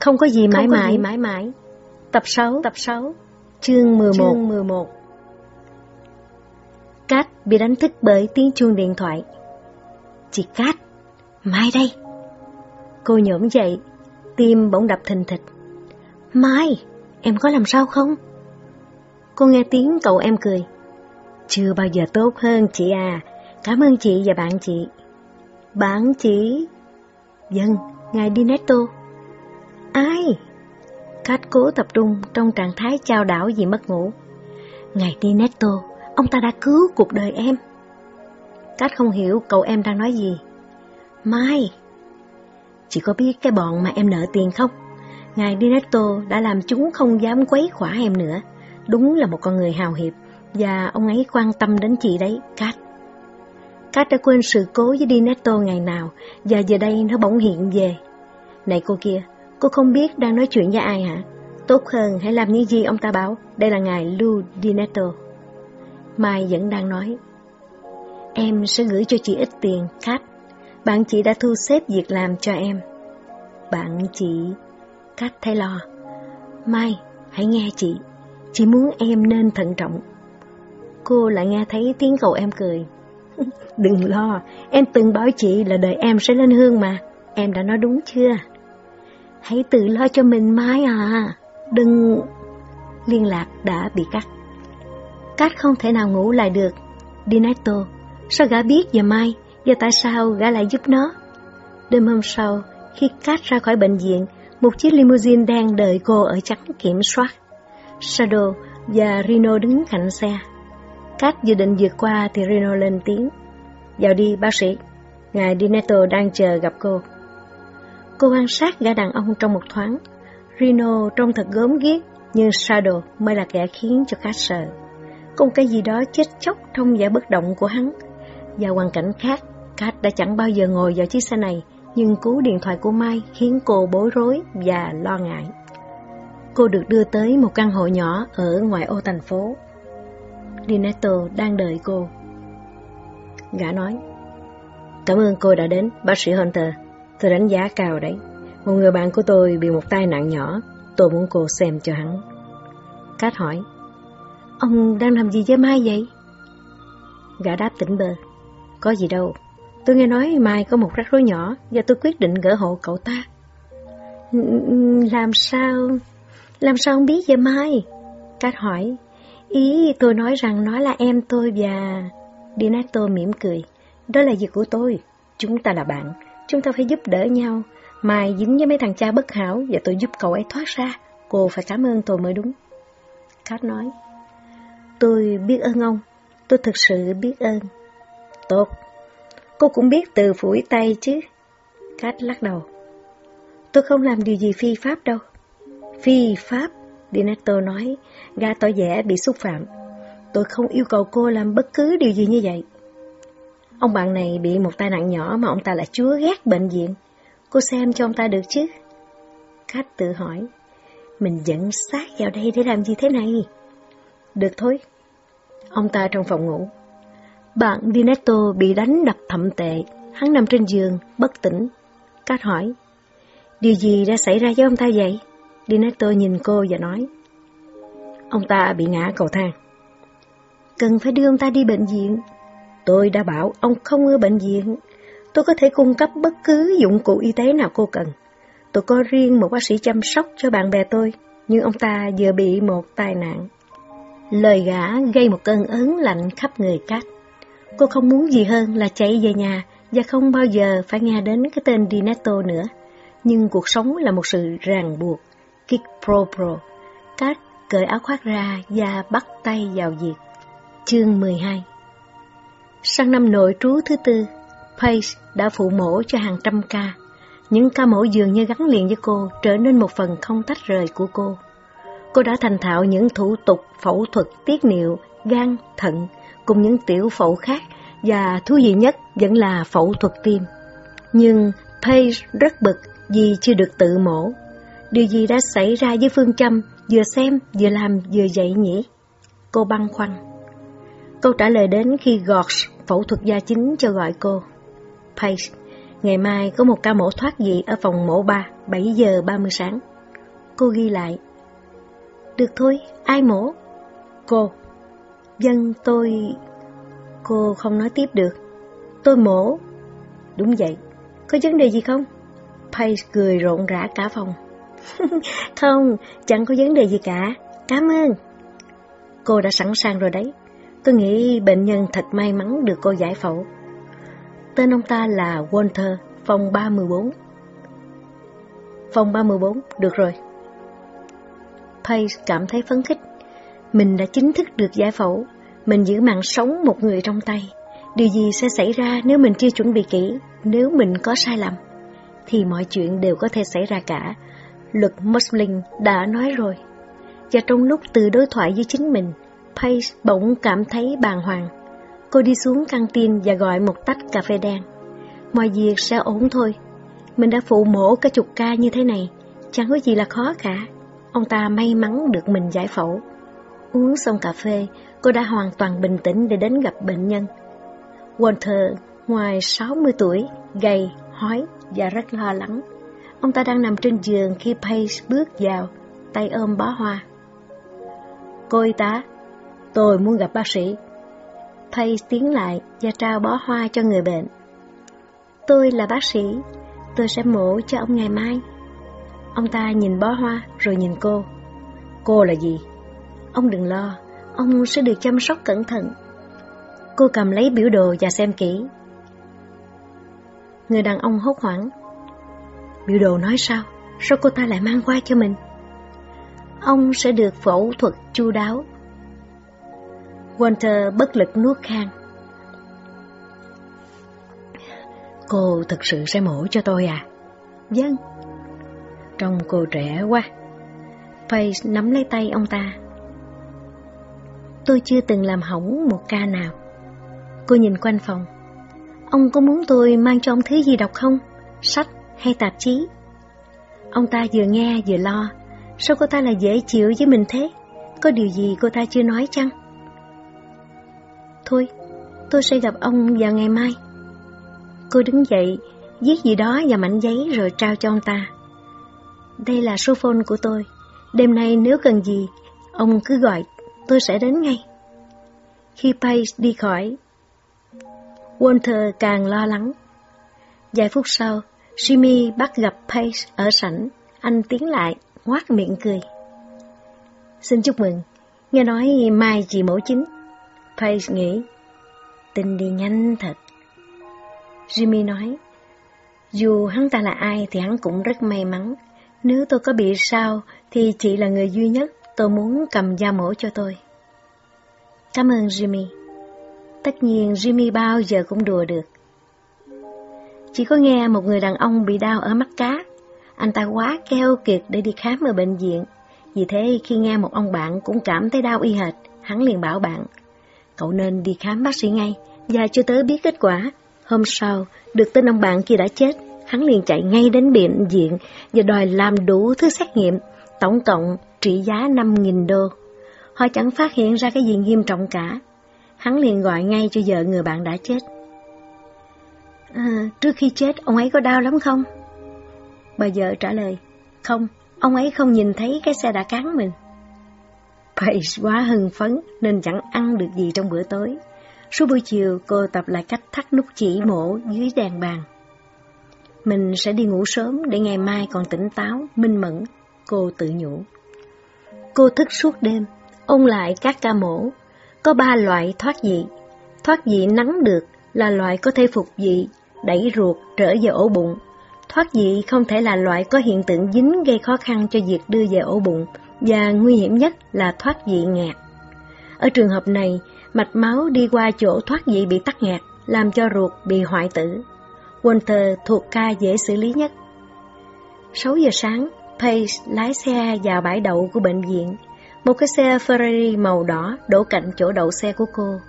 Không có gì mãi mãi mãi mãi. Tập 6, tập 6, chương 11. Chương 11. Cát bị đánh thức bởi tiếng chuông điện thoại. Chị Cát, Mai đây. Cô nhổm dậy, tim bỗng đập thình thịch. Mai, em có làm sao không? Cô nghe tiếng cậu em cười. Chưa bao giờ tốt hơn chị à, cảm ơn chị và bạn chị. Bạn chỉ, Dân, ngài Dinetto. Ai? Cát cố tập trung trong trạng thái trao đảo vì mất ngủ. Ngài Dinetto, ông ta đã cứu cuộc đời em. Cát không hiểu cậu em đang nói gì. Mai, chị có biết cái bọn mà em nợ tiền không? Ngài Dinetto đã làm chúng không dám quấy khỏa em nữa. Đúng là một con người hào hiệp, và ông ấy quan tâm đến chị đấy, Cát. Cát đã quên sự cố với Dinetto ngày nào, và giờ đây nó bỗng hiện về. Này cô kia, cô không biết đang nói chuyện với ai hả? Tốt hơn hãy làm những gì ông ta bảo, đây là ngài Lou Dinetto. Mai vẫn đang nói. Em sẽ gửi cho chị ít tiền, Cát. Bạn chị đã thu xếp việc làm cho em. Bạn chị... Cát thấy lo. Mai, hãy nghe chị. Chị muốn em nên thận trọng. Cô lại nghe thấy tiếng cậu em cười. Đừng lo, em từng bảo chị là đời em sẽ lên hương mà. Em đã nói đúng chưa? Hãy tự lo cho mình Mai à. Đừng... Liên lạc đã bị cắt. Cát không thể nào ngủ lại được. dinato sao gã biết về Mai và tại sao gã lại giúp nó? Đêm hôm sau, khi Cát ra khỏi bệnh viện, một chiếc limousine đang đợi cô ở chắn kiểm soát. Shadow và Rino đứng cạnh xe. Cát dự định vượt qua thì Reno lên tiếng. Vào đi bác sĩ, ngài DiNeto đang chờ gặp cô. Cô quan sát gã đàn ông trong một thoáng. Reno trông thật gớm ghiếc, nhưng Shadow mới là kẻ khiến cho Cát sợ. Có cái gì đó chết chóc trong vẻ bất động của hắn. Và hoàn cảnh khác, Cát đã chẳng bao giờ ngồi vào chiếc xe này, nhưng cú điện thoại của Mai khiến cô bối rối và lo ngại. Cô được đưa tới một căn hộ nhỏ ở ngoài ô thành phố. Dinetto đang đợi cô. Gã nói, Cảm ơn cô đã đến, bác sĩ Hunter. Tôi đánh giá cao đấy. Một người bạn của tôi bị một tai nạn nhỏ, tôi muốn cô xem cho hắn. Cát hỏi, Ông đang làm gì với Mai vậy? Gã đáp tỉnh bơ, Có gì đâu, tôi nghe nói Mai có một rắc rối nhỏ và tôi quyết định gỡ hộ cậu ta. Làm sao? Làm sao ông biết về Mai? Cát hỏi, Ý tôi nói rằng nó là em tôi và... Dinato mỉm cười. Đó là việc của tôi. Chúng ta là bạn. Chúng ta phải giúp đỡ nhau. Mai dính với mấy thằng cha bất hảo và tôi giúp cậu ấy thoát ra. Cô phải cảm ơn tôi mới đúng. Kat nói. Tôi biết ơn ông. Tôi thực sự biết ơn. Tốt. Cô cũng biết từ phủi tay chứ. Kat lắc đầu. Tôi không làm điều gì phi pháp đâu. Phi pháp? Dinetto nói, ga tỏ vẻ bị xúc phạm. Tôi không yêu cầu cô làm bất cứ điều gì như vậy. Ông bạn này bị một tai nạn nhỏ mà ông ta là chúa ghét bệnh viện. Cô xem cho ông ta được chứ? Khách tự hỏi, mình dẫn xác vào đây để làm gì thế này? Được thôi. Ông ta trong phòng ngủ. Bạn Dinetto bị đánh đập thậm tệ, hắn nằm trên giường, bất tỉnh. Cát hỏi, điều gì đã xảy ra với ông ta vậy? Dinetto nhìn cô và nói, Ông ta bị ngã cầu thang. Cần phải đưa ông ta đi bệnh viện. Tôi đã bảo ông không ở bệnh viện. Tôi có thể cung cấp bất cứ dụng cụ y tế nào cô cần. Tôi có riêng một bác sĩ chăm sóc cho bạn bè tôi, nhưng ông ta vừa bị một tai nạn. Lời gã gây một cơn ớn lạnh khắp người cát. Cô không muốn gì hơn là chạy về nhà và không bao giờ phải nghe đến cái tên Dinetto nữa. Nhưng cuộc sống là một sự ràng buộc. Kikpropro. pro pro. Cởi áo khoác ra và bắt tay vào việc. Chương 12 Sang năm nội trú thứ tư, Pace đã phụ mổ cho hàng trăm ca. Những ca mổ dường như gắn liền với cô trở nên một phần không tách rời của cô. Cô đã thành thạo những thủ tục phẫu thuật tiết niệu, gan, thận cùng những tiểu phẫu khác và thú vị nhất vẫn là phẫu thuật tim. Nhưng Pace rất bực vì chưa được tự mổ. Điều gì đã xảy ra với Phương Trâm vừa xem, vừa làm, vừa dạy nhỉ? Cô băn khoăn. Câu trả lời đến khi Gorge phẫu thuật gia chính cho gọi cô. Paige, Ngày mai có một ca mổ thoát vị ở phòng mổ 3, 7 giờ 30 sáng. Cô ghi lại. Được thôi, ai mổ? Cô. Dân tôi... Cô không nói tiếp được. Tôi mổ. Đúng vậy. Có vấn đề gì không? Paige cười rộn rã cả phòng. không, chẳng có vấn đề gì cả. Cảm ơn. Cô đã sẵn sàng rồi đấy. Tôi nghĩ bệnh nhân thật may mắn được cô giải phẫu. Tên ông ta là Walter, phòng 314. Phòng 314, được rồi. Pace cảm thấy phấn khích. Mình đã chính thức được giải phẫu. Mình giữ mạng sống một người trong tay. Điều gì sẽ xảy ra nếu mình chưa chuẩn bị kỹ, nếu mình có sai lầm? Thì mọi chuyện đều có thể xảy ra cả. Luật Muslim đã nói rồi. Và trong lúc từ đối thoại với chính mình, Pace bỗng cảm thấy bàng hoàng. Cô đi xuống căng tin và gọi một tách cà phê đen. Mọi việc sẽ ổn thôi. Mình đã phụ mổ cả chục ca như thế này, chẳng có gì là khó cả. Ông ta may mắn được mình giải phẫu. Uống xong cà phê, cô đã hoàn toàn bình tĩnh để đến gặp bệnh nhân. Walter, ngoài 60 tuổi, gầy, hói và rất lo lắng. Ông ta đang nằm trên giường khi Pace bước vào, tay ôm bó hoa. Cô y tá, tôi muốn gặp bác sĩ. Pace tiến lại và trao bó hoa cho người bệnh. Tôi là bác sĩ, tôi sẽ mổ cho ông ngày mai. Ông ta nhìn bó hoa rồi nhìn cô. Cô là gì? Ông đừng lo, ông sẽ được chăm sóc cẩn thận. Cô cầm lấy biểu đồ và xem kỹ. Người đàn ông hốt hoảng. Biểu đồ nói sao? Sao cô ta lại mang qua cho mình? Ông sẽ được phẫu thuật chu đáo. Walter bất lực nuốt khang. Cô thực sự sẽ mổ cho tôi à? Vâng. Trông cô trẻ quá. Face nắm lấy tay ông ta. Tôi chưa từng làm hỏng một ca nào. Cô nhìn quanh phòng. Ông có muốn tôi mang cho ông thứ gì đọc không? Sách hay tạp chí? Ông ta vừa nghe vừa lo. Sao cô ta lại dễ chịu với mình thế? Có điều gì cô ta chưa nói chăng? Thôi, tôi sẽ gặp ông vào ngày mai. Cô đứng dậy, viết gì đó vào mảnh giấy rồi trao cho ông ta. Đây là số phone của tôi. Đêm nay nếu cần gì, ông cứ gọi, tôi sẽ đến ngay. Khi Pace đi khỏi, Walter càng lo lắng. Vài phút sau, Jimmy bắt gặp Pace ở sảnh. Anh tiến lại, ngoác miệng cười. Xin chúc mừng, nghe nói mai chị mẫu chính. Pace nghĩ, tin đi nhanh thật. Jimmy nói, dù hắn ta là ai thì hắn cũng rất may mắn. Nếu tôi có bị sao thì chị là người duy nhất tôi muốn cầm dao mổ cho tôi. Cảm ơn Jimmy. Tất nhiên Jimmy bao giờ cũng đùa được. Chỉ có nghe một người đàn ông bị đau ở mắt cá. Anh ta quá keo kiệt để đi khám ở bệnh viện. Vì thế khi nghe một ông bạn cũng cảm thấy đau y hệt, hắn liền bảo bạn, cậu nên đi khám bác sĩ ngay, và chưa tới biết kết quả. Hôm sau, được tin ông bạn kia đã chết, hắn liền chạy ngay đến bệnh viện và đòi làm đủ thứ xét nghiệm, tổng cộng trị giá 5.000 đô. Họ chẳng phát hiện ra cái gì nghiêm trọng cả, hắn liền gọi ngay cho vợ người bạn đã chết. À, trước khi chết, ông ấy có đau lắm không? Bà vợ trả lời, không, ông ấy không nhìn thấy cái xe đã cán mình. Paige quá hưng phấn nên chẳng ăn được gì trong bữa tối. Suốt buổi chiều cô tập lại cách thắt nút chỉ mổ dưới đèn bàn. Mình sẽ đi ngủ sớm để ngày mai còn tỉnh táo, minh mẫn, cô tự nhủ. Cô thức suốt đêm, ôn lại các ca mổ, có ba loại thoát vị. Thoát vị nắng được là loại có thể phục vị, đẩy ruột trở về ổ bụng. Thoát vị không thể là loại có hiện tượng dính gây khó khăn cho việc đưa về ổ bụng, và nguy hiểm nhất là thoát vị ngạt. Ở trường hợp này, mạch máu đi qua chỗ thoát vị bị tắc nghẹt, làm cho ruột bị hoại tử. Walter thuộc ca dễ xử lý nhất. 6 giờ sáng, Pace lái xe vào bãi đậu của bệnh viện. Một cái xe Ferrari màu đỏ đổ cạnh chỗ đậu xe của cô.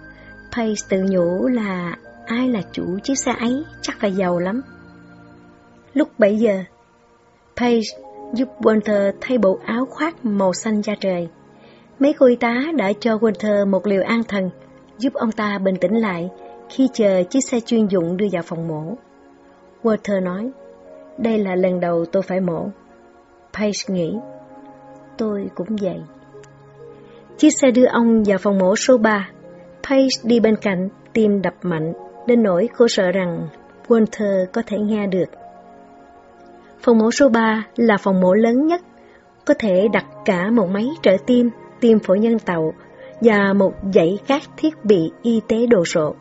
Pace tự nhủ là ai là chủ chiếc xe ấy chắc là giàu lắm. Lúc 7 giờ, Page giúp Walter thay bộ áo khoác màu xanh da trời. Mấy cô y tá đã cho Walter một liều an thần, giúp ông ta bình tĩnh lại khi chờ chiếc xe chuyên dụng đưa vào phòng mổ. Walter nói, đây là lần đầu tôi phải mổ. Page nghĩ, tôi cũng vậy. Chiếc xe đưa ông vào phòng mổ số 3. Page đi bên cạnh, tim đập mạnh, đến nỗi cô sợ rằng Walter có thể nghe được. Phòng mổ số 3 là phòng mổ lớn nhất, có thể đặt cả một máy trợ tim, tim phổi nhân tạo và một dãy các thiết bị y tế đồ sộ.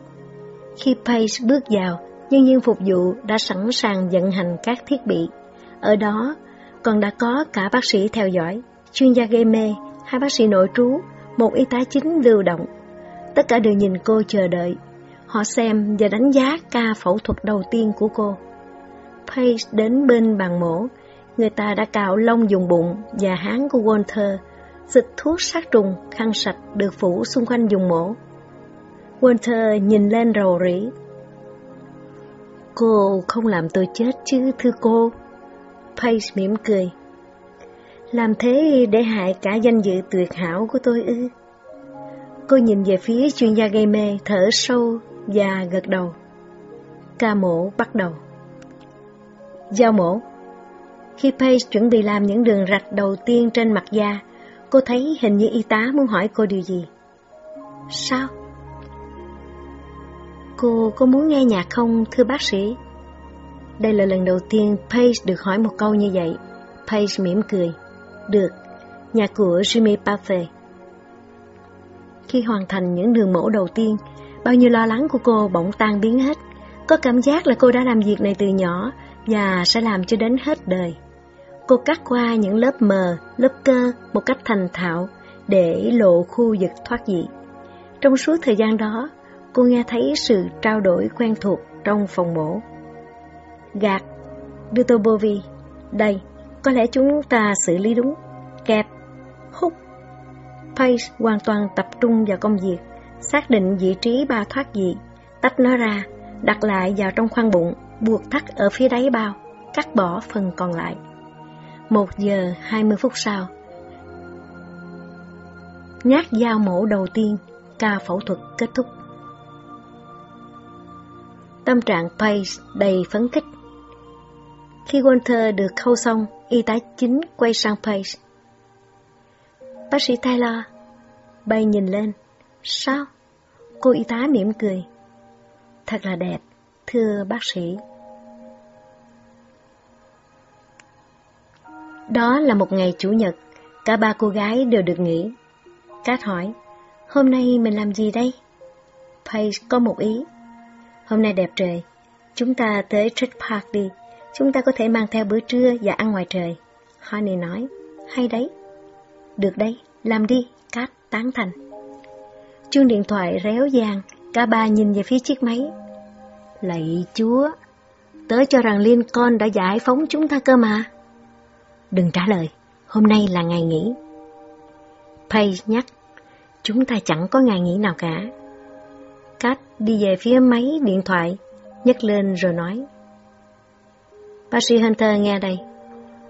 Khi Pace bước vào, nhân viên phục vụ đã sẵn sàng vận hành các thiết bị. Ở đó còn đã có cả bác sĩ theo dõi, chuyên gia gây mê, hai bác sĩ nội trú, một y tá chính lưu động. Tất cả đều nhìn cô chờ đợi. Họ xem và đánh giá ca phẫu thuật đầu tiên của cô. Paige đến bên bàn mổ, người ta đã cạo lông dùng bụng và háng của Walter, dịch thuốc sát trùng, khăn sạch được phủ xung quanh dùng mổ. Walter nhìn lên rầu rĩ. Cô không làm tôi chết chứ, thưa cô. Paige mỉm cười. Làm thế để hại cả danh dự tuyệt hảo của tôi ư. Cô nhìn về phía chuyên gia gây mê, thở sâu và gật đầu. Ca mổ bắt đầu. Giao mổ Khi Paige chuẩn bị làm những đường rạch đầu tiên trên mặt da, cô thấy hình như y tá muốn hỏi cô điều gì. Sao? Cô có muốn nghe nhạc không, thưa bác sĩ? Đây là lần đầu tiên Paige được hỏi một câu như vậy. Paige mỉm cười. Được, nhà của Jimmy Buffett. Khi hoàn thành những đường mổ đầu tiên, bao nhiêu lo lắng của cô bỗng tan biến hết. Có cảm giác là cô đã làm việc này từ nhỏ và sẽ làm cho đến hết đời. Cô cắt qua những lớp mờ, lớp cơ một cách thành thạo để lộ khu vực thoát dị. Trong suốt thời gian đó, cô nghe thấy sự trao đổi quen thuộc trong phòng mổ. Gạt, đưa tôi đây, có lẽ chúng ta xử lý đúng. Kẹp, hút. Pace hoàn toàn tập trung vào công việc, xác định vị trí bao thoát dị, tách nó ra, đặt lại vào trong khoang bụng, buộc thắt ở phía đáy bao, cắt bỏ phần còn lại. Một giờ hai mươi phút sau, nhát dao mổ đầu tiên, ca phẫu thuật kết thúc. Tâm trạng Pace đầy phấn khích. Khi Walter được khâu xong, y tá chính quay sang Pace. Bác sĩ Taylor, bay nhìn lên. Sao? Cô y tá mỉm cười. Thật là đẹp, thưa bác sĩ. Đó là một ngày Chủ nhật, cả ba cô gái đều được nghỉ. Cát hỏi, hôm nay mình làm gì đây? Paige có một ý. Hôm nay đẹp trời, chúng ta tới Trade Park đi, chúng ta có thể mang theo bữa trưa và ăn ngoài trời. Honey nói, hay đấy. Được đây làm đi, Cát tán thành. Chuông điện thoại réo vang, cả ba nhìn về phía chiếc máy. Lạy chúa, tớ cho rằng Lincoln đã giải phóng chúng ta cơ mà. Đừng trả lời, hôm nay là ngày nghỉ. Page nhắc, chúng ta chẳng có ngày nghỉ nào cả. Kat đi về phía máy điện thoại, nhấc lên rồi nói. Bác sĩ Hunter nghe đây.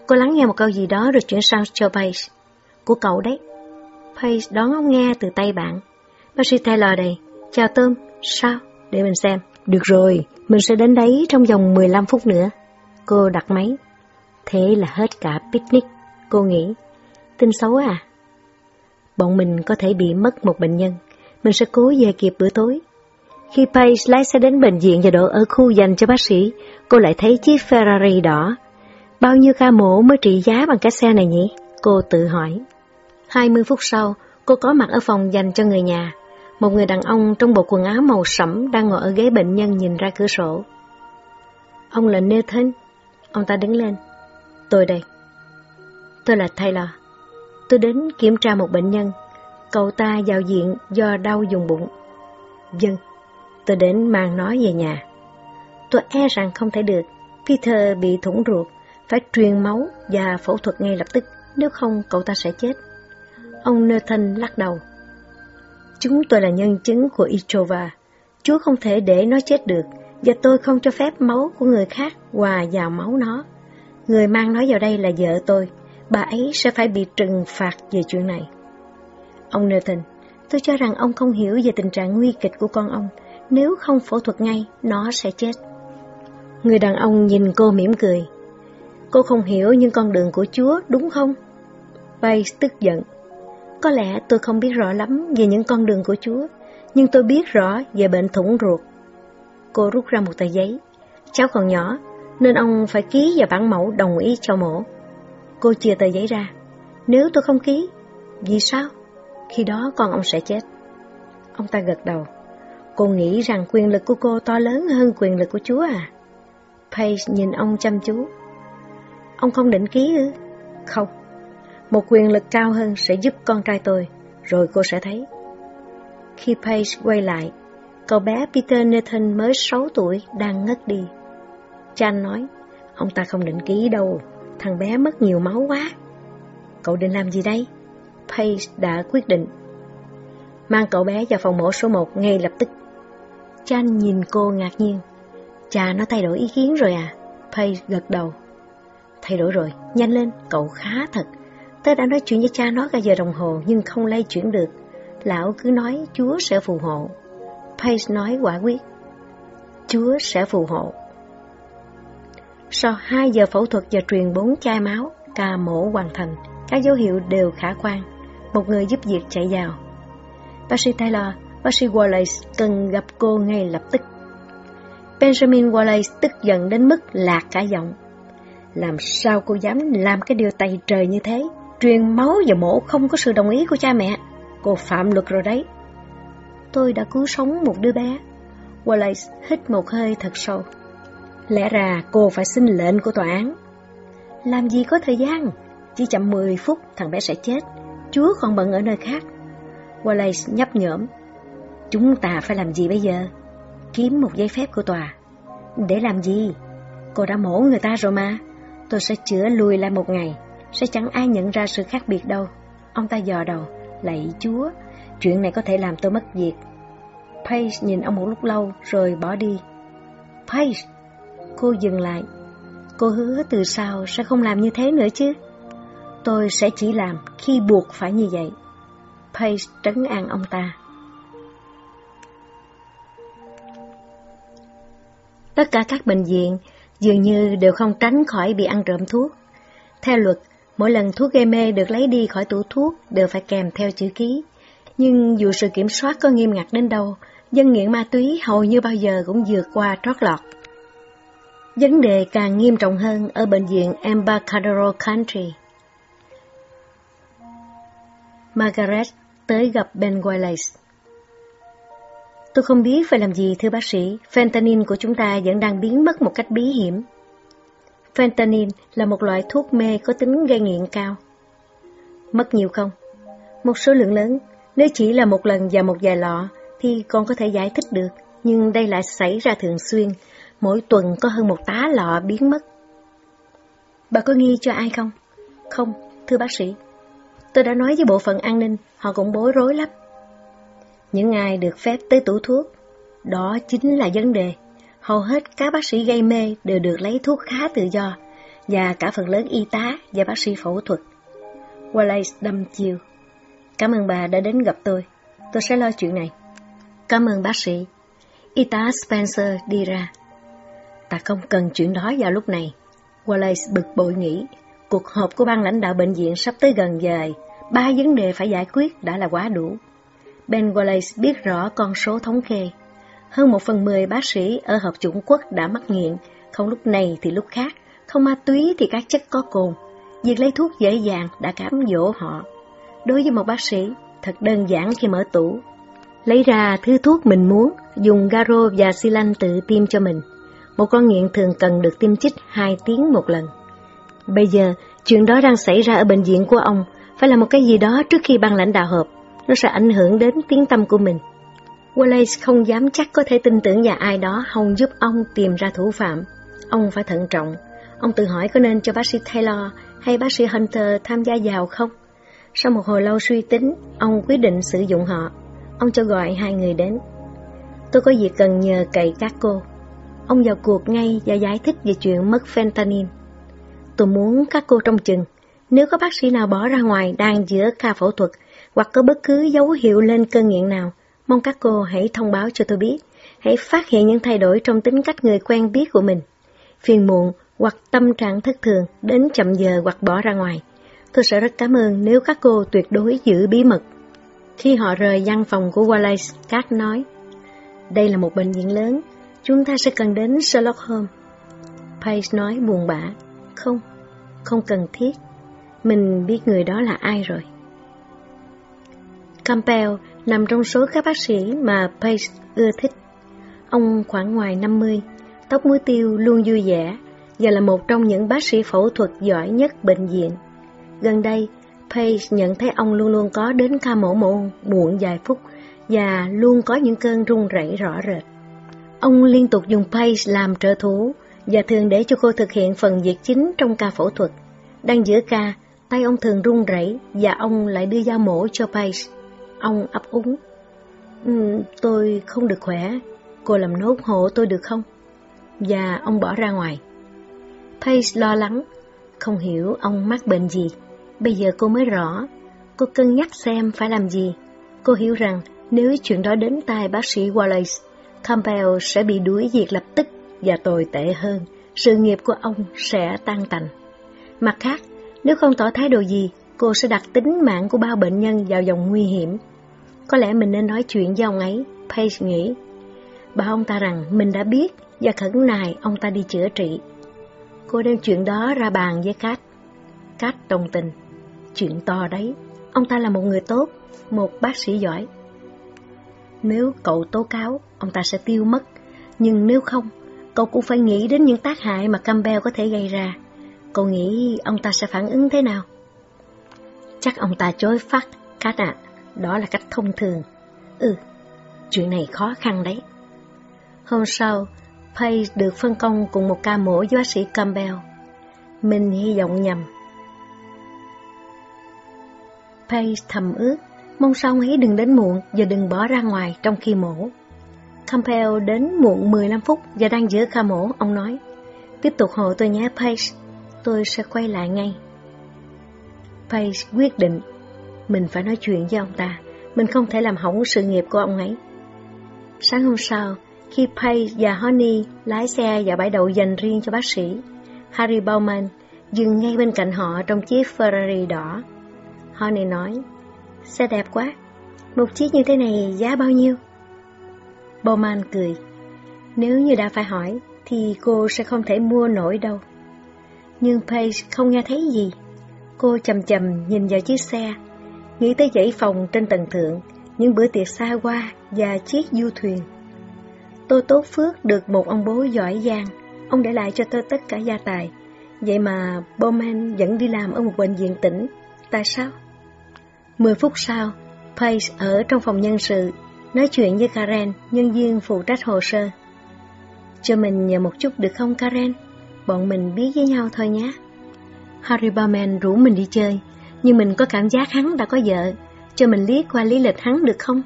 Cô lắng nghe một câu gì đó rồi chuyển sang cho Page. Của cậu đấy. Page đón ông nghe từ tay bạn. Bác sĩ Taylor đây. Chào Tôm. Sao? Để mình xem. Được rồi, mình sẽ đến đấy trong vòng 15 phút nữa. Cô đặt máy. Thế là hết cả picnic, cô nghĩ. Tin xấu à? Bọn mình có thể bị mất một bệnh nhân. Mình sẽ cố về kịp bữa tối. Khi Paige lái xe đến bệnh viện và đổ ở khu dành cho bác sĩ, cô lại thấy chiếc Ferrari đỏ. Bao nhiêu ca mổ mới trị giá bằng cái xe này nhỉ? Cô tự hỏi. 20 phút sau, cô có mặt ở phòng dành cho người nhà. Một người đàn ông trong bộ quần áo màu sẫm đang ngồi ở ghế bệnh nhân nhìn ra cửa sổ. Ông là Nathan. Ông ta đứng lên. Tôi đây. Tôi là Taylor. Tôi đến kiểm tra một bệnh nhân. Cậu ta vào viện do đau dùng bụng. Dân, tôi đến mang nó về nhà. Tôi e rằng không thể được. Peter bị thủng ruột, phải truyền máu và phẫu thuật ngay lập tức, nếu không cậu ta sẽ chết. Ông Nathan lắc đầu. Chúng tôi là nhân chứng của Ichova. Chúa không thể để nó chết được, và tôi không cho phép máu của người khác hòa vào máu nó. Người mang nó vào đây là vợ tôi, bà ấy sẽ phải bị trừng phạt về chuyện này. Ông Nathan, tôi cho rằng ông không hiểu về tình trạng nguy kịch của con ông, nếu không phẫu thuật ngay, nó sẽ chết. Người đàn ông nhìn cô mỉm cười. Cô không hiểu những con đường của Chúa, đúng không? Bay tức giận. Có lẽ tôi không biết rõ lắm về những con đường của Chúa, nhưng tôi biết rõ về bệnh thủng ruột. Cô rút ra một tờ giấy. Cháu còn nhỏ, nên ông phải ký vào bản mẫu đồng ý cho mổ. Cô chia tờ giấy ra. Nếu tôi không ký, vì sao? Khi đó con ông sẽ chết. Ông ta gật đầu. Cô nghĩ rằng quyền lực của cô to lớn hơn quyền lực của Chúa à? Paige nhìn ông chăm chú. Ông không định ký ư? Không. Một quyền lực cao hơn sẽ giúp con trai tôi, rồi cô sẽ thấy. Khi Page quay lại, cậu bé Peter Nathan mới 6 tuổi đang ngất đi. Chan nói, ông ta không định ký đâu, thằng bé mất nhiều máu quá. Cậu định làm gì đây? Page đã quyết định. Mang cậu bé vào phòng mổ số 1 ngay lập tức. Chan nhìn cô ngạc nhiên. Cha nó thay đổi ý kiến rồi à? Page gật đầu. Thay đổi rồi, nhanh lên, cậu khá thật. Tớ đã nói chuyện với cha nó cả giờ đồng hồ nhưng không lay chuyển được. Lão cứ nói Chúa sẽ phù hộ. Pace nói quả quyết. Chúa sẽ phù hộ. Sau 2 giờ phẫu thuật và truyền 4 chai máu, ca mổ hoàn thành, các dấu hiệu đều khả quan. Một người giúp việc chạy vào. Bác sĩ Taylor, bác sĩ Wallace cần gặp cô ngay lập tức. Benjamin Wallace tức giận đến mức lạc cả giọng. Làm sao cô dám làm cái điều tay trời như thế? Truyền máu và mổ không có sự đồng ý của cha mẹ. Cô phạm luật rồi đấy. Tôi đã cứu sống một đứa bé. Wallace hít một hơi thật sâu. Lẽ ra cô phải xin lệnh của tòa án. Làm gì có thời gian? Chỉ chậm 10 phút, thằng bé sẽ chết. Chúa còn bận ở nơi khác. Wallace nhấp nhổm. Chúng ta phải làm gì bây giờ? Kiếm một giấy phép của tòa. Để làm gì? Cô đã mổ người ta rồi mà. Tôi sẽ chữa lùi lại một ngày. Sẽ chẳng ai nhận ra sự khác biệt đâu. Ông ta dò đầu. Lạy Chúa, chuyện này có thể làm tôi mất việc. Paige nhìn ông một lúc lâu rồi bỏ đi. Paige! Cô dừng lại. Cô hứa từ sau sẽ không làm như thế nữa chứ. Tôi sẽ chỉ làm khi buộc phải như vậy. Paige trấn an ông ta. Tất cả các bệnh viện dường như đều không tránh khỏi bị ăn trộm thuốc. Theo luật, mỗi lần thuốc gây mê được lấy đi khỏi tủ thuốc đều phải kèm theo chữ ký. Nhưng dù sự kiểm soát có nghiêm ngặt đến đâu, dân nghiện ma túy hầu như bao giờ cũng vượt qua trót lọt. Vấn đề càng nghiêm trọng hơn ở bệnh viện Embarcadero Country. Margaret tới gặp Ben Wallace. Tôi không biết phải làm gì thưa bác sĩ, fentanyl của chúng ta vẫn đang biến mất một cách bí hiểm. Fentanyl là một loại thuốc mê có tính gây nghiện cao. Mất nhiều không? Một số lượng lớn, nếu chỉ là một lần và một vài lọ thì còn có thể giải thích được, nhưng đây lại xảy ra thường xuyên, mỗi tuần có hơn một tá lọ biến mất. Bà có nghi cho ai không? Không, thưa bác sĩ. Tôi đã nói với bộ phận an ninh, họ cũng bối rối lắm. Những ai được phép tới tủ thuốc, đó chính là vấn đề. Hầu hết các bác sĩ gây mê đều được lấy thuốc khá tự do, và cả phần lớn y tá và bác sĩ phẫu thuật. Wallace đâm chiều. Cảm ơn bà đã đến gặp tôi. Tôi sẽ lo chuyện này. Cảm ơn bác sĩ. Y tá Spencer đi ra. Ta không cần chuyện đó vào lúc này. Wallace bực bội nghĩ, cuộc họp của ban lãnh đạo bệnh viện sắp tới gần về. ba vấn đề phải giải quyết đã là quá đủ. Ben Wallace biết rõ con số thống kê. Hơn một phần mười bác sĩ ở hợp chủng quốc đã mắc nghiện, không lúc này thì lúc khác, không ma túy thì các chất có cồn. Việc lấy thuốc dễ dàng đã cám dỗ họ. Đối với một bác sĩ, thật đơn giản khi mở tủ. Lấy ra thứ thuốc mình muốn, dùng garo và xi lanh tự tiêm cho mình. Một con nghiện thường cần được tiêm chích 2 tiếng một lần. Bây giờ, chuyện đó đang xảy ra ở bệnh viện của ông, phải là một cái gì đó trước khi ban lãnh đạo họp nó sẽ ảnh hưởng đến tiếng tâm của mình. Wallace không dám chắc có thể tin tưởng nhà ai đó hòng giúp ông tìm ra thủ phạm. Ông phải thận trọng. Ông tự hỏi có nên cho bác sĩ Taylor hay bác sĩ Hunter tham gia vào không? Sau một hồi lâu suy tính, ông quyết định sử dụng họ. Ông cho gọi hai người đến. Tôi có việc cần nhờ cậy các cô. Ông vào cuộc ngay và giải thích về chuyện mất fentanyl. Tôi muốn các cô trong chừng. Nếu có bác sĩ nào bỏ ra ngoài đang giữa ca phẫu thuật hoặc có bất cứ dấu hiệu lên cơn nghiện nào, mong các cô hãy thông báo cho tôi biết, hãy phát hiện những thay đổi trong tính cách người quen biết của mình. phiền muộn hoặc tâm trạng thất thường đến chậm giờ hoặc bỏ ra ngoài. Tôi sẽ rất cảm ơn nếu các cô tuyệt đối giữ bí mật. Khi họ rời văn phòng của Wallace, các nói, đây là một bệnh viện lớn, chúng ta sẽ cần đến Sherlock Holmes. Pace nói buồn bã, không, không cần thiết, mình biết người đó là ai rồi. Campbell nằm trong số các bác sĩ mà Pace ưa thích. Ông khoảng ngoài 50, tóc muối tiêu luôn vui vẻ và là một trong những bác sĩ phẫu thuật giỏi nhất bệnh viện. Gần đây, Pace nhận thấy ông luôn luôn có đến ca mổ mổ muộn vài phút và luôn có những cơn run rẩy rõ rệt. Ông liên tục dùng Pace làm trợ thủ và thường để cho cô thực hiện phần việc chính trong ca phẫu thuật. Đang giữa ca, tay ông thường run rẩy và ông lại đưa dao mổ cho Pace. Ông ấp úng. Um, tôi không được khỏe, cô làm nốt hộ tôi được không? Và ông bỏ ra ngoài. Pace lo lắng, không hiểu ông mắc bệnh gì. Bây giờ cô mới rõ, cô cân nhắc xem phải làm gì. Cô hiểu rằng nếu chuyện đó đến tai bác sĩ Wallace, Campbell sẽ bị đuổi việc lập tức và tồi tệ hơn, sự nghiệp của ông sẽ tan tành. Mặt khác, nếu không tỏ thái độ gì, cô sẽ đặt tính mạng của bao bệnh nhân vào dòng nguy hiểm. Có lẽ mình nên nói chuyện với ông ấy, Paige nghĩ. Bảo ông ta rằng mình đã biết và khẩn nài ông ta đi chữa trị. Cô đem chuyện đó ra bàn với Kat. Kat đồng tình. Chuyện to đấy, ông ta là một người tốt, một bác sĩ giỏi. Nếu cậu tố cáo, ông ta sẽ tiêu mất. Nhưng nếu không, cậu cũng phải nghĩ đến những tác hại mà Campbell có thể gây ra. Cậu nghĩ ông ta sẽ phản ứng thế nào? Chắc ông ta chối phát, Cát ạ. Đó là cách thông thường. Ừ, chuyện này khó khăn đấy. Hôm sau, Page được phân công cùng một ca mổ với bác sĩ Campbell. Mình hy vọng nhầm. Page thầm ước, mong sao ông ấy đừng đến muộn và đừng bỏ ra ngoài trong khi mổ. Campbell đến muộn 15 phút và đang giữa ca mổ, ông nói, tiếp tục hộ tôi nhé Page, tôi sẽ quay lại ngay. Pace quyết định mình phải nói chuyện với ông ta, mình không thể làm hỏng sự nghiệp của ông ấy. Sáng hôm sau, khi Pace và Honey lái xe vào bãi đậu dành riêng cho bác sĩ, Harry Bowman dừng ngay bên cạnh họ trong chiếc Ferrari đỏ. Honey nói, xe đẹp quá, một chiếc như thế này giá bao nhiêu? Bowman cười, nếu như đã phải hỏi, thì cô sẽ không thể mua nổi đâu. Nhưng Page không nghe thấy gì. Cô chầm chầm nhìn vào chiếc xe, nghĩ tới dãy phòng trên tầng thượng, những bữa tiệc xa hoa và chiếc du thuyền. Tôi tốt phước được một ông bố giỏi giang, ông để lại cho tôi tất cả gia tài. Vậy mà Bowman vẫn đi làm ở một bệnh viện tỉnh. Tại sao? Mười phút sau, Pace ở trong phòng nhân sự, nói chuyện với Karen, nhân viên phụ trách hồ sơ. Cho mình nhờ một chút được không Karen? Bọn mình biết với nhau thôi nhé. Harry Bowman rủ mình đi chơi, nhưng mình có cảm giác hắn đã có vợ, cho mình liếc qua lý lịch hắn được không?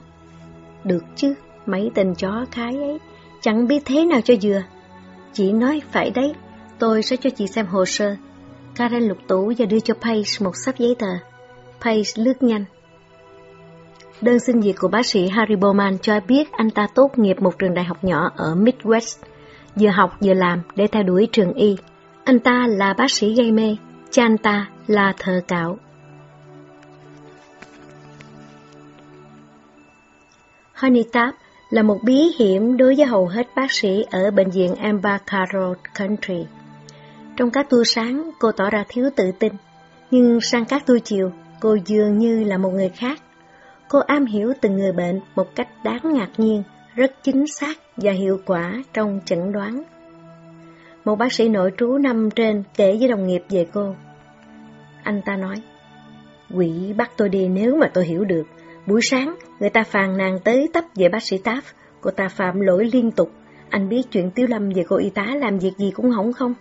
Được chứ, mấy tên chó cái ấy, chẳng biết thế nào cho vừa. Chị nói phải đấy, tôi sẽ cho chị xem hồ sơ. Karen lục tủ và đưa cho Paige một sắp giấy tờ. Paige lướt nhanh. Đơn xin việc của bác sĩ Harry Bowman cho biết anh ta tốt nghiệp một trường đại học nhỏ ở Midwest, vừa học vừa làm để theo đuổi trường y. Anh ta là bác sĩ gây mê, cha anh ta là thợ cạo. Honeytap là một bí hiểm đối với hầu hết bác sĩ ở bệnh viện Ambacaro Country. Trong các tour sáng, cô tỏ ra thiếu tự tin, nhưng sang các tour chiều, cô dường như là một người khác. Cô am hiểu từng người bệnh một cách đáng ngạc nhiên, rất chính xác và hiệu quả trong chẩn đoán. Một bác sĩ nội trú năm trên kể với đồng nghiệp về cô. Anh ta nói, quỷ bắt tôi đi nếu mà tôi hiểu được. Buổi sáng, người ta phàn nàn tới tấp về bác sĩ Taff, cô ta phạm lỗi liên tục. Anh biết chuyện Tiếu Lâm về cô y tá làm việc gì cũng hỏng không?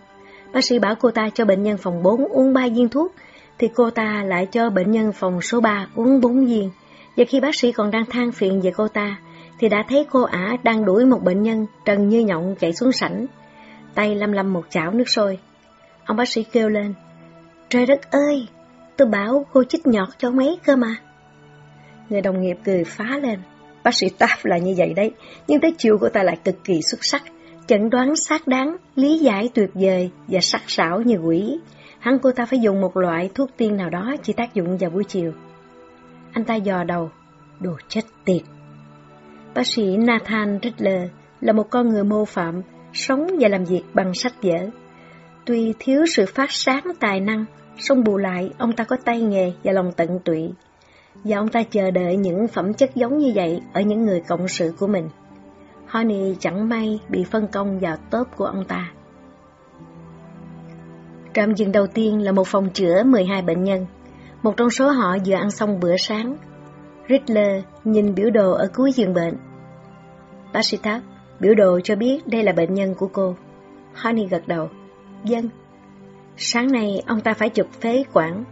Bác sĩ bảo cô ta cho bệnh nhân phòng 4 uống 3 viên thuốc, thì cô ta lại cho bệnh nhân phòng số 3 uống 4 viên. Và khi bác sĩ còn đang than phiền về cô ta, thì đã thấy cô ả đang đuổi một bệnh nhân trần như nhộng chạy xuống sảnh. Tay lăm lăm một chảo nước sôi. Ông bác sĩ kêu lên, Trời đất ơi, tôi bảo cô chích nhọt cho mấy cơ mà. Người đồng nghiệp cười phá lên. Bác sĩ Taff là như vậy đấy, nhưng tới chiều của ta lại cực kỳ xuất sắc. chẩn đoán xác đáng, lý giải tuyệt vời và sắc sảo như quỷ. Hắn cô ta phải dùng một loại thuốc tiên nào đó chỉ tác dụng vào buổi chiều. Anh ta dò đầu, đồ chết tiệt. Bác sĩ Nathan Riddler là một con người mô phạm, sống và làm việc bằng sách vở. Tuy thiếu sự phát sáng tài năng, song bù lại ông ta có tay nghề và lòng tận tụy. Và ông ta chờ đợi những phẩm chất giống như vậy ở những người cộng sự của mình. Honey chẳng may bị phân công vào tốp của ông ta. Trạm dừng đầu tiên là một phòng chữa 12 bệnh nhân. Một trong số họ vừa ăn xong bữa sáng. Riddler nhìn biểu đồ ở cuối giường bệnh. Bác sĩ Tháp, biểu đồ cho biết đây là bệnh nhân của cô. Honey gật đầu. Dân. Sáng nay ông ta phải chụp phế quản.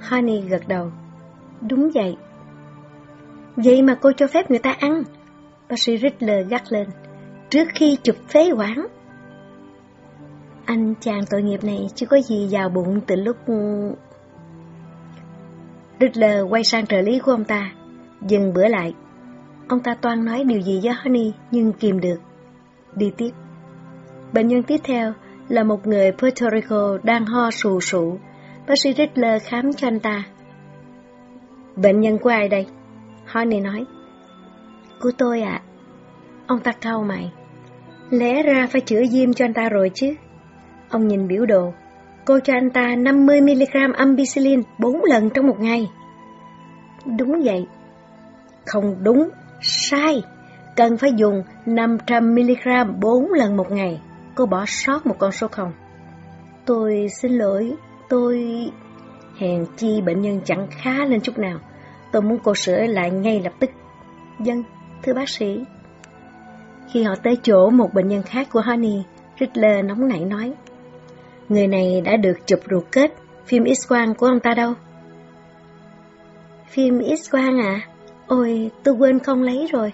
Honey gật đầu. Đúng vậy. Vậy mà cô cho phép người ta ăn. Bác sĩ Riddler gắt lên. Trước khi chụp phế quản. Anh chàng tội nghiệp này chưa có gì vào bụng từ lúc... Ừ, Riddler quay sang trợ lý của ông ta, dừng bữa lại. Ông ta toan nói điều gì với Honey nhưng kìm được. Đi tiếp. Bệnh nhân tiếp theo là một người Puerto Rico đang ho sù sụ. Bác sĩ Riddler khám cho anh ta. Bệnh nhân của ai đây? Honey nói. Của tôi ạ. Ông ta cau mày. Lẽ ra phải chữa diêm cho anh ta rồi chứ. Ông nhìn biểu đồ. Cô cho anh ta 50mg ampicillin 4 lần trong một ngày. Đúng vậy. Không đúng, sai. Cần phải dùng 500mg 4 lần một ngày. Cô bỏ sót một con số không. Tôi xin lỗi, tôi... Hèn chi bệnh nhân chẳng khá lên chút nào. Tôi muốn cô sửa lại ngay lập tức. Dân, thưa bác sĩ. Khi họ tới chỗ một bệnh nhân khác của Honey, Riddler nóng nảy nói. Người này đã được chụp ruột kết, phim x-quang của ông ta đâu? Phim x-quang à? Ôi, tôi quên không lấy rồi.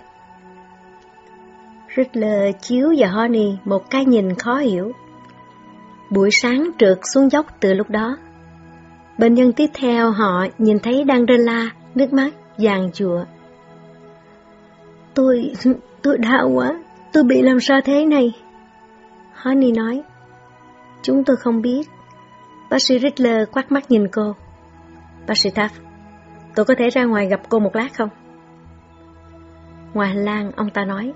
Riddler chiếu và Honey một cái nhìn khó hiểu. Buổi sáng trượt xuống dốc từ lúc đó. Bệnh nhân tiếp theo họ nhìn thấy đang rên la, nước mắt, vàng chùa. Tôi, tôi đau quá, tôi bị làm sao thế này? Honey nói, chúng tôi không biết. Bác sĩ Riddler quát mắt nhìn cô. Bác sĩ Taft, tôi có thể ra ngoài gặp cô một lát không? Ngoài hành lang, ông ta nói,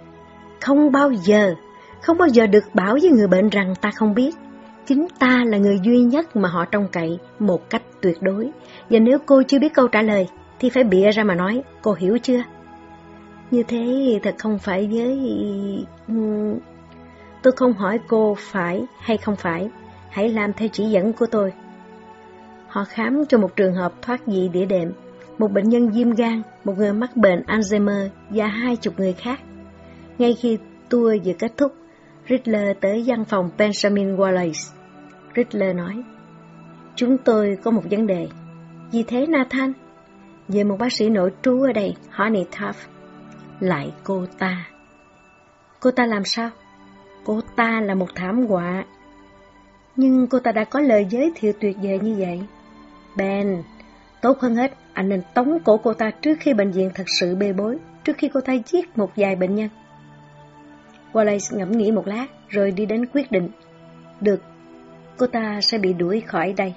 không bao giờ, không bao giờ được bảo với người bệnh rằng ta không biết. Chính ta là người duy nhất mà họ trông cậy một cách tuyệt đối. Và nếu cô chưa biết câu trả lời, thì phải bịa ra mà nói, cô hiểu chưa? Như thế thật không phải với... Ừ, tôi không hỏi cô phải hay không phải, hãy làm theo chỉ dẫn của tôi. Họ khám cho một trường hợp thoát vị đĩa đệm, một bệnh nhân viêm gan, một người mắc bệnh Alzheimer và hai chục người khác. Ngay khi tour vừa kết thúc, Riddler tới văn phòng Benjamin Wallace. Riddler nói, Chúng tôi có một vấn đề. Vì thế Nathan? Về một bác sĩ nội trú ở đây, Honey Tuff. Lại cô ta. Cô ta làm sao? Cô ta là một thảm họa. Nhưng cô ta đã có lời giới thiệu tuyệt vời như vậy. Ben, tốt hơn hết, anh nên tống cổ cô ta trước khi bệnh viện thật sự bê bối, trước khi cô ta giết một vài bệnh nhân. Wallace ngẫm nghĩ một lát, rồi đi đến quyết định. Được, cô ta sẽ bị đuổi khỏi đây.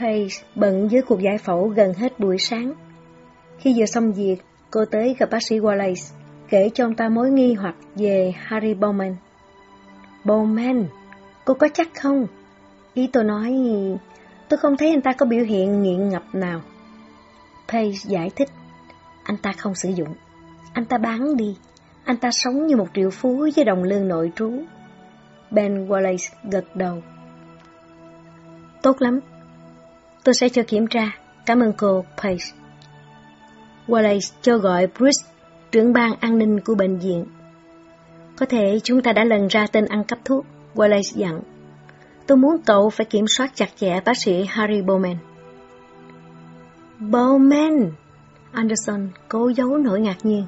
Paige bận với cuộc giải phẫu gần hết buổi sáng. Khi vừa xong việc, cô tới gặp bác sĩ Wallace, kể cho ông ta mối nghi hoặc về Harry Bowman. Bowman, cô có chắc không? Ý tôi nói, tôi không thấy anh ta có biểu hiện nghiện ngập nào. Page giải thích, anh ta không sử dụng, anh ta bán đi, anh ta sống như một triệu phú với đồng lương nội trú. Ben Wallace gật đầu. Tốt lắm, tôi sẽ cho kiểm tra, cảm ơn cô Page. Wallace cho gọi Bruce, trưởng ban an ninh của bệnh viện. Có thể chúng ta đã lần ra tên ăn cắp thuốc, Wallace dặn. Tôi muốn cậu phải kiểm soát chặt chẽ bác sĩ Harry Bowman. Bowman! Anderson cố giấu nỗi ngạc nhiên.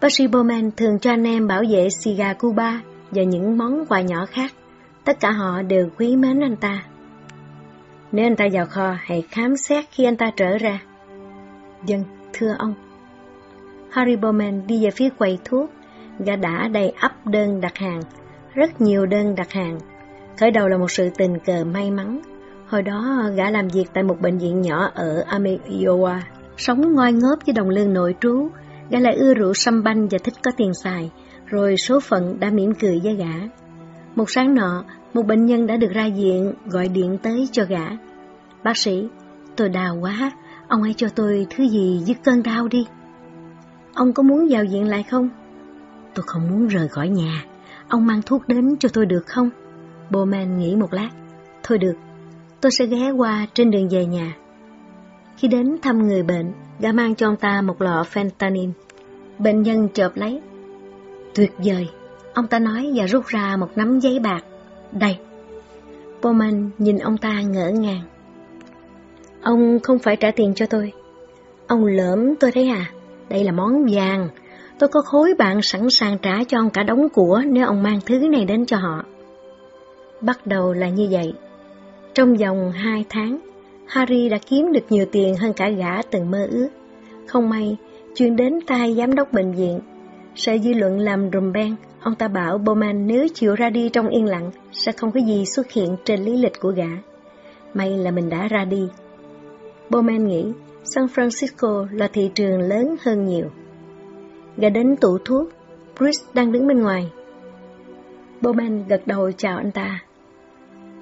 Bác sĩ Bowman thường cho anh em bảo vệ xì gà Cuba và những món quà nhỏ khác. Tất cả họ đều quý mến anh ta. Nếu anh ta vào kho, hãy khám xét khi anh ta trở ra. Dân, thưa ông. Harry Bowman đi về phía quầy thuốc, gã đã đầy ắp đơn đặt hàng, rất nhiều đơn đặt hàng. Khởi đầu là một sự tình cờ may mắn. Hồi đó gã làm việc tại một bệnh viện nhỏ ở Iowa, sống ngoi ngớp với đồng lương nội trú, gã lại ưa rượu sâm banh và thích có tiền xài, rồi số phận đã mỉm cười với gã. Một sáng nọ, một bệnh nhân đã được ra viện gọi điện tới cho gã. Bác sĩ, tôi đau quá, ông hãy cho tôi thứ gì dứt cơn đau đi. Ông có muốn vào viện lại không? Tôi không muốn rời khỏi nhà. Ông mang thuốc đến cho tôi được không? Bowman nghĩ một lát. Thôi được, tôi sẽ ghé qua trên đường về nhà. Khi đến thăm người bệnh, gã mang cho ông ta một lọ fentanyl. Bệnh nhân chợp lấy. Tuyệt vời, ông ta nói và rút ra một nắm giấy bạc. Đây. Bowman nhìn ông ta ngỡ ngàng. Ông không phải trả tiền cho tôi. Ông lỡm tôi thấy à, đây là món vàng. Tôi có khối bạn sẵn sàng trả cho ông cả đống của nếu ông mang thứ này đến cho họ. Bắt đầu là như vậy. Trong vòng hai tháng, Harry đã kiếm được nhiều tiền hơn cả gã từng mơ ước. Không may, chuyên đến tai giám đốc bệnh viện. Sợ dư luận làm rùm beng, ông ta bảo Bowman nếu chịu ra đi trong yên lặng, sẽ không có gì xuất hiện trên lý lịch của gã. May là mình đã ra đi. Bowman nghĩ San Francisco là thị trường lớn hơn nhiều. Gã đến tủ thuốc, Bruce đang đứng bên ngoài. Bowman gật đầu chào anh ta.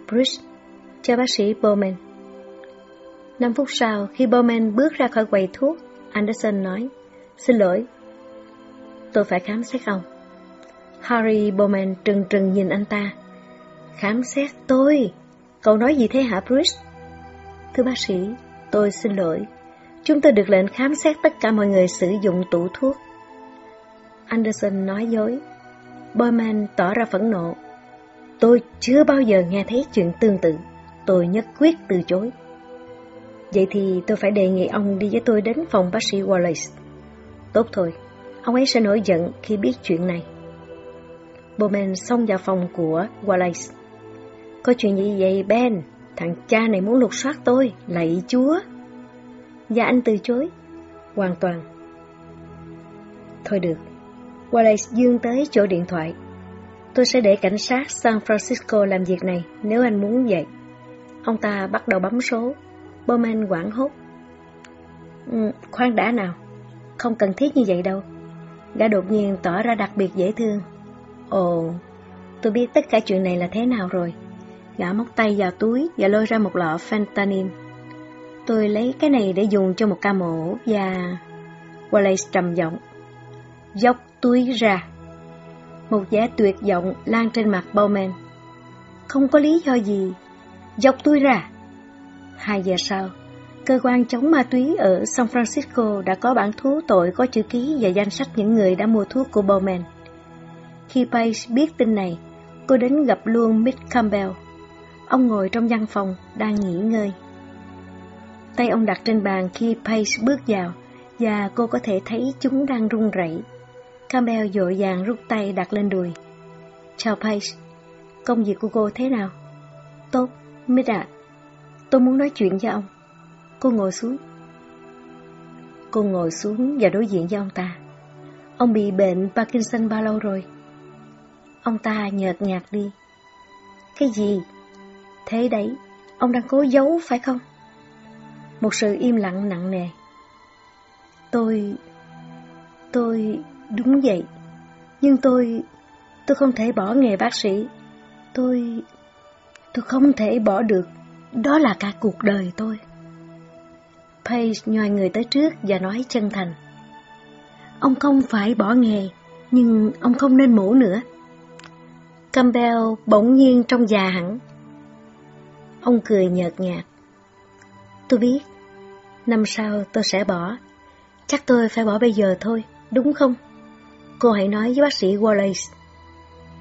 Bruce, cho bác sĩ Bowman. Năm phút sau, khi Bowman bước ra khỏi quầy thuốc, Anderson nói, Xin lỗi, tôi phải khám xét ông. Harry Bowman trừng trừng nhìn anh ta. Khám xét tôi? Cậu nói gì thế hả Bruce? Thưa bác sĩ, tôi xin lỗi. Chúng tôi được lệnh khám xét tất cả mọi người sử dụng tủ thuốc. Anderson nói dối. Bowman tỏ ra phẫn nộ. Tôi chưa bao giờ nghe thấy chuyện tương tự. Tôi nhất quyết từ chối. Vậy thì tôi phải đề nghị ông đi với tôi đến phòng bác sĩ Wallace. Tốt thôi, ông ấy sẽ nổi giận khi biết chuyện này. Bowman xông vào phòng của Wallace. Có chuyện gì vậy Ben? Thằng cha này muốn lục soát tôi, lạy chúa. Và anh từ chối. Hoàn toàn. Thôi được. Wallace dương tới chỗ điện thoại. Tôi sẽ để cảnh sát San Francisco làm việc này nếu anh muốn vậy. Ông ta bắt đầu bấm số. Bowman quảng hốt. Ừ, khoan đã nào. Không cần thiết như vậy đâu. Gã đột nhiên tỏ ra đặc biệt dễ thương. Ồ, tôi biết tất cả chuyện này là thế nào rồi. Gã móc tay vào túi và lôi ra một lọ fentanyl. Tôi lấy cái này để dùng cho một ca mổ và... Wallace trầm giọng. Dốc túi ra. Một vẻ tuyệt vọng lan trên mặt Bowman. Không có lý do gì. dọc tôi ra. Hai giờ sau, cơ quan chống ma túy ở San Francisco đã có bản thú tội có chữ ký và danh sách những người đã mua thuốc của Bowman. Khi Page biết tin này, cô đến gặp luôn Mick Campbell. Ông ngồi trong văn phòng, đang nghỉ ngơi. Tay ông đặt trên bàn khi Page bước vào, và cô có thể thấy chúng đang run rẩy. Campbell dội vàng rút tay đặt lên đùi. Chào Page, công việc của cô thế nào? Tốt, Mick ạ. Tôi muốn nói chuyện với ông. Cô ngồi xuống. Cô ngồi xuống và đối diện với ông ta. Ông bị bệnh Parkinson bao lâu rồi? Ông ta nhợt nhạt đi. Cái gì? Thế đấy, ông đang cố giấu phải không? Một sự im lặng nặng nề. Tôi... Tôi... Đúng vậy. Nhưng tôi... Tôi không thể bỏ nghề bác sĩ. Tôi... Tôi không thể bỏ được. Đó là cả cuộc đời tôi. Page nhòi người tới trước và nói chân thành. Ông không phải bỏ nghề, nhưng ông không nên mổ nữa. Campbell bỗng nhiên trong già hẳn. Ông cười nhợt nhạt. Tôi biết, năm sau tôi sẽ bỏ. Chắc tôi phải bỏ bây giờ thôi, đúng không? Cô hãy nói với bác sĩ Wallace.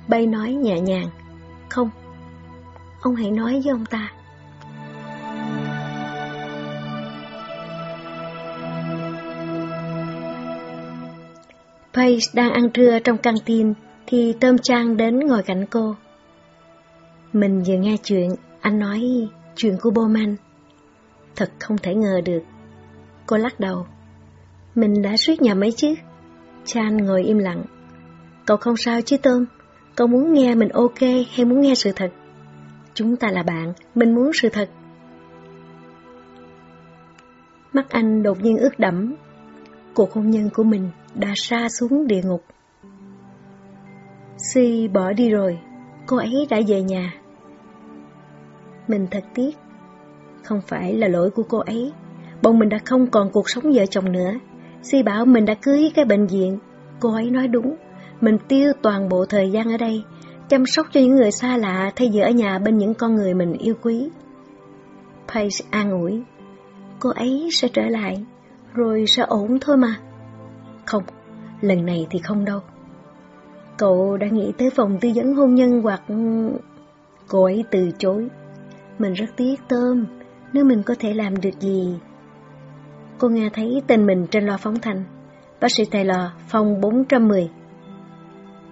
Bay nói nhẹ nhàng. Không, ông hãy nói với ông ta. Paige đang ăn trưa trong căng tin thì Tôm Trang đến ngồi cạnh cô. Mình vừa nghe chuyện, anh nói chuyện của Bowman. Thật không thể ngờ được. Cô lắc đầu. Mình đã suýt nhầm ấy chứ, Chan ngồi im lặng. Cậu không sao chứ Tôm? Cậu muốn nghe mình ok hay muốn nghe sự thật? Chúng ta là bạn, mình muốn sự thật. Mắt anh đột nhiên ướt đẫm. Cuộc hôn nhân của mình đã xa xuống địa ngục. Si bỏ đi rồi, cô ấy đã về nhà. Mình thật tiếc, không phải là lỗi của cô ấy. Bọn mình đã không còn cuộc sống vợ chồng nữa. Si bảo mình đã cưới cái bệnh viện. Cô ấy nói đúng, mình tiêu toàn bộ thời gian ở đây, chăm sóc cho những người xa lạ thay vì ở nhà bên những con người mình yêu quý. Paige an ủi, cô ấy sẽ trở lại, rồi sẽ ổn thôi mà. Không, lần này thì không đâu. Cậu đã nghĩ tới phòng tư vấn hôn nhân hoặc... Cô ấy từ chối. Mình rất tiếc tôm, nếu mình có thể làm được gì. Cô nghe thấy tên mình trên loa phóng thanh. Bác sĩ Taylor, phòng 410.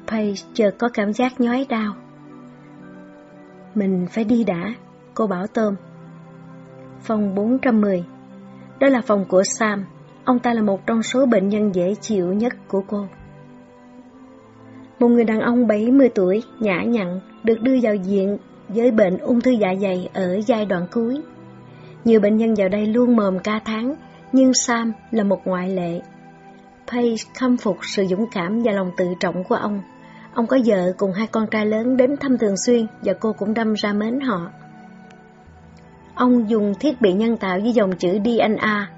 Page chợt có cảm giác nhói đau. Mình phải đi đã, cô bảo tôm. Phòng 410. Đó là phòng của Sam. Ông ta là một trong số bệnh nhân dễ chịu nhất của cô. Một người đàn ông 70 tuổi, nhã nhặn, được đưa vào viện với bệnh ung thư dạ dày ở giai đoạn cuối. Nhiều bệnh nhân vào đây luôn mồm ca tháng, nhưng Sam là một ngoại lệ. Page khâm phục sự dũng cảm và lòng tự trọng của ông. Ông có vợ cùng hai con trai lớn đến thăm thường xuyên và cô cũng đâm ra mến họ. Ông dùng thiết bị nhân tạo với dòng chữ DNA,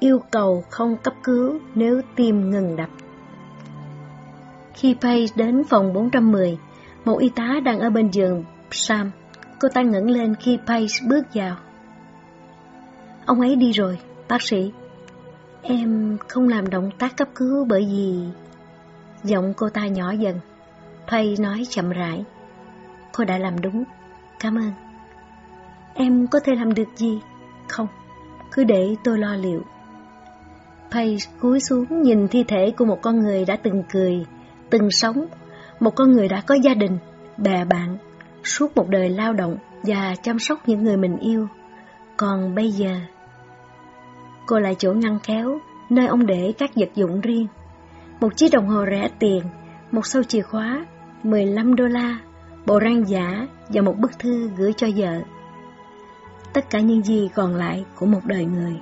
yêu cầu không cấp cứu nếu tim ngừng đập. Khi Page đến phòng 410, một y tá đang ở bên giường Sam. Cô ta ngẩng lên khi Page bước vào. Ông ấy đi rồi, bác sĩ. Em không làm động tác cấp cứu bởi vì... Giọng cô ta nhỏ dần. Page nói chậm rãi. Cô đã làm đúng. Cảm ơn. Em có thể làm được gì? Không, cứ để tôi lo liệu. Pay cúi xuống nhìn thi thể của một con người đã từng cười, từng sống, một con người đã có gia đình, bè bạn, suốt một đời lao động và chăm sóc những người mình yêu. Còn bây giờ, cô lại chỗ ngăn kéo, nơi ông để các vật dụng riêng. Một chiếc đồng hồ rẻ tiền, một sâu chìa khóa, 15 đô la, bộ rang giả và một bức thư gửi cho vợ. Tất cả những gì còn lại của một đời người.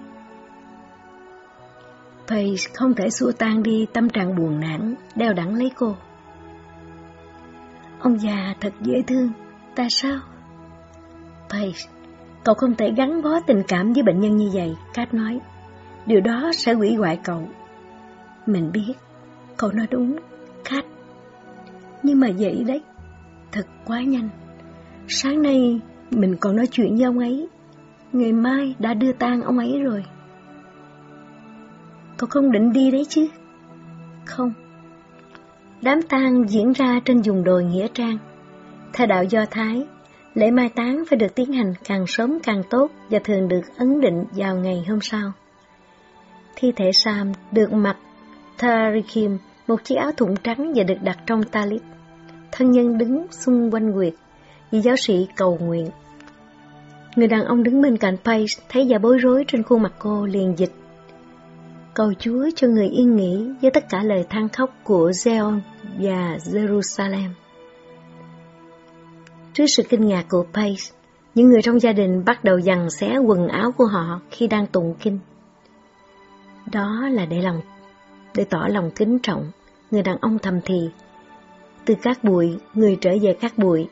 Paige không thể xua tan đi tâm trạng buồn nản, đeo đẳng lấy cô. Ông già thật dễ thương, tại sao? Paige, cậu không thể gắn bó tình cảm với bệnh nhân như vậy, Kat nói. Điều đó sẽ hủy hoại cậu. Mình biết, cậu nói đúng, khách. Nhưng mà vậy đấy, thật quá nhanh. Sáng nay mình còn nói chuyện với ông ấy, ngày mai đã đưa tang ông ấy rồi. Cậu không định đi đấy chứ? Không. Đám tang diễn ra trên vùng đồi Nghĩa Trang. Theo đạo Do Thái, lễ mai táng phải được tiến hành càng sớm càng tốt và thường được ấn định vào ngày hôm sau. Thi thể Sam được mặc Tarikim, một chiếc áo thụng trắng và được đặt trong talit. Thân nhân đứng xung quanh quyệt, vì giáo sĩ cầu nguyện. Người đàn ông đứng bên cạnh Paige thấy và bối rối trên khuôn mặt cô liền dịch cầu Chúa cho người yên nghỉ với tất cả lời than khóc của Zion và Jerusalem. Trước sự kinh ngạc của Pace, những người trong gia đình bắt đầu dằn xé quần áo của họ khi đang tụng kinh. Đó là để lòng, để tỏ lòng kính trọng, người đàn ông thầm thì. Từ các bụi, người trở về các bụi,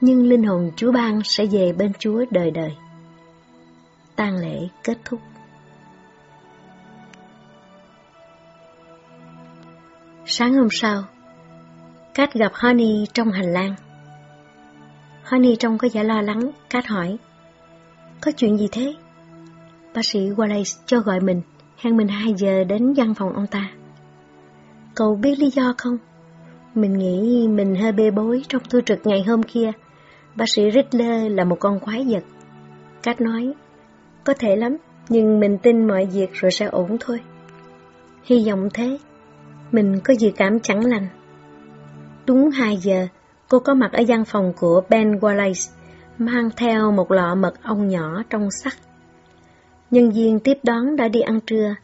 nhưng linh hồn Chúa ban sẽ về bên Chúa đời đời. tang lễ kết thúc. Sáng hôm sau, Cát gặp Honey trong hành lang. Honey trông có vẻ lo lắng, Cát hỏi. Có chuyện gì thế? Bác sĩ Wallace cho gọi mình, hẹn mình 2 giờ đến văn phòng ông ta. Cậu biết lý do không? Mình nghĩ mình hơi bê bối trong thư trực ngày hôm kia. Bác sĩ Riddler là một con quái vật. Cát nói, có thể lắm, nhưng mình tin mọi việc rồi sẽ ổn thôi. Hy vọng thế. Mình có dự cảm chẳng lành. Đúng 2 giờ, cô có mặt ở văn phòng của Ben Wallace, mang theo một lọ mật ong nhỏ trong sắt. Nhân viên tiếp đón đã đi ăn trưa,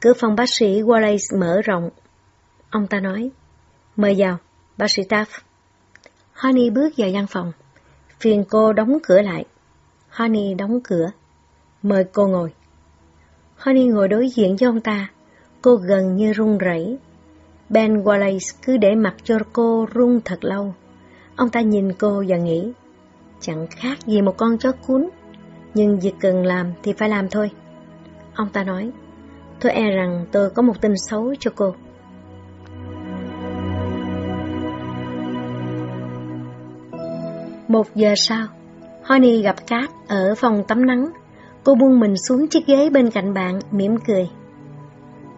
cửa phòng bác sĩ Wallace mở rộng. Ông ta nói, mời vào, bác sĩ Taff. Honey bước vào văn phòng. Phiền cô đóng cửa lại. Honey đóng cửa. Mời cô ngồi. Honey ngồi đối diện với ông ta. Cô gần như run rẩy. Ben Wallace cứ để mặt cho cô run thật lâu. Ông ta nhìn cô và nghĩ, chẳng khác gì một con chó cún, nhưng việc cần làm thì phải làm thôi. Ông ta nói, tôi e rằng tôi có một tin xấu cho cô. Một giờ sau, Honey gặp Cát ở phòng tắm nắng. Cô buông mình xuống chiếc ghế bên cạnh bạn, mỉm cười.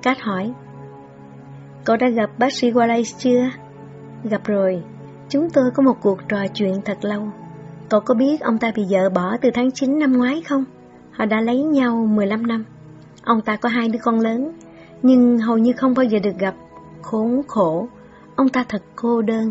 Cát hỏi, Cậu đã gặp bác sĩ Wallace chưa? Gặp rồi, chúng tôi có một cuộc trò chuyện thật lâu. Cậu có biết ông ta bị vợ bỏ từ tháng 9 năm ngoái không? Họ đã lấy nhau 15 năm. Ông ta có hai đứa con lớn, nhưng hầu như không bao giờ được gặp. Khốn khổ, ông ta thật cô đơn.